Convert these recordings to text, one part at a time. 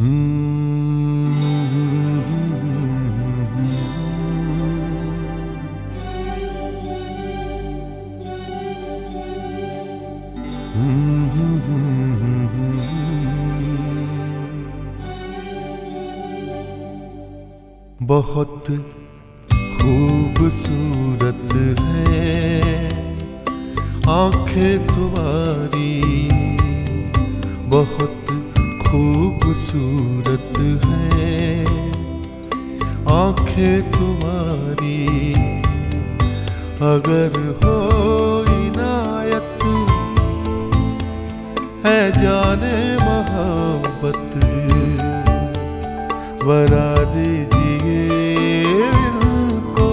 बहुत खूबसूरत है आँखें तुम्हारी बहुत खूबसूरत है। आँखें तुम्हारी, अगर हो इनायत, है जाने मोहब्बत। बना दीजिए इनको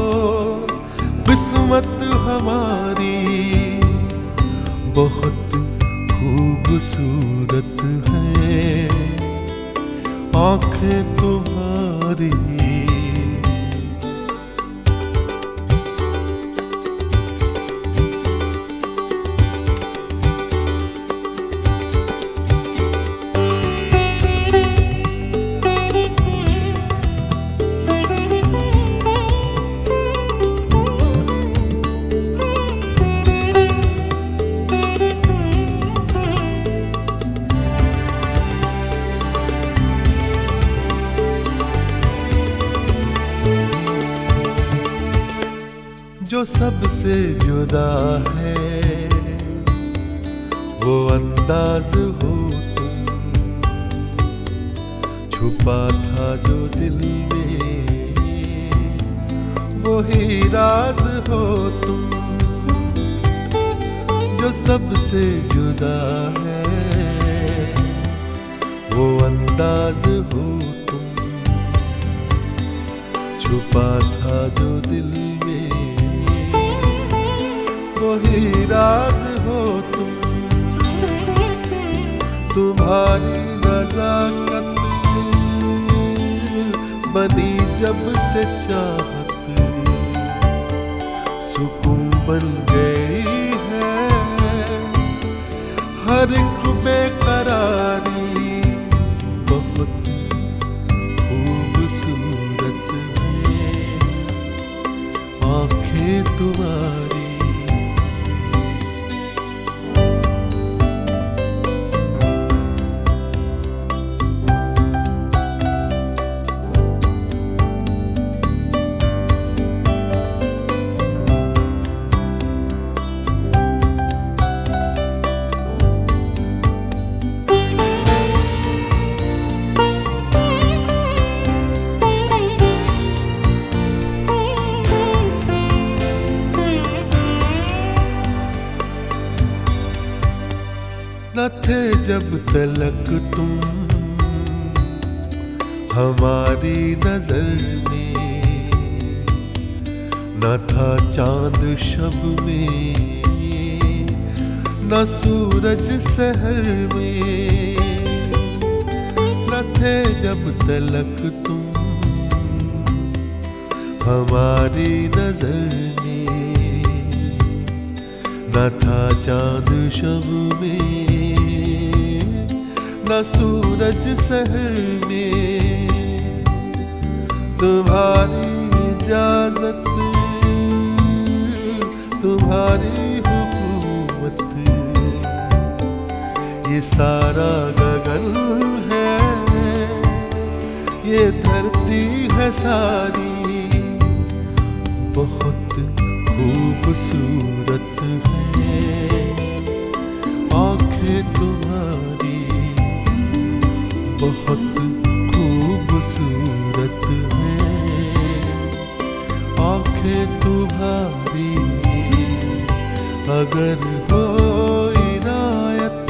किस्मत हमारी। बहुत खूबसूरत आँखें तुम्हारी जो सबसे जुदा है, वो अंदाज हो तुम। छुपा था जो दिल में वही राज हो तुम। जो सबसे जुदा है, वो अंदाज हो तुम। छुपा था जो दिल में वही राज हो तुम। तुम्हारी नजाकत बनी जब से चाहत। सुकून बन गई है हर न थे जब तलक तुम। हमारी नज़र में न था चाँद शब में, न सूरज शहर में। न थे जब तलक तुम। हमारी नज़र में न था चाँद शब में। न सूरज शहर में तुम्हारी इजाज़त, तुम्हारी हुकूमत। ये सारा गगन है, ये धरती है सारी। बहुत खूबसूरत है। आँखें तुम्हारी बहुत खूबसूरत है। आँखें तुम्हारी अगर हो इनायत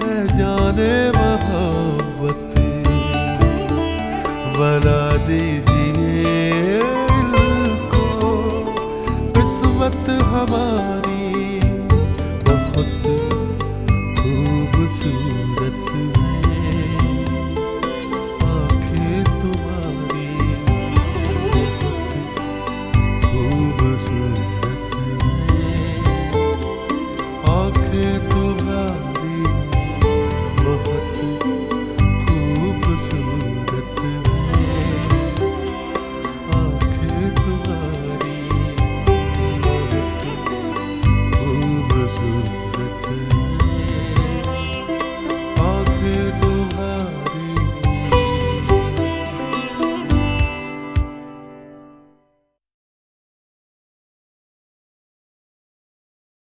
है, जाने मोहब्बत बना दीजिए को। किस्मत हमारी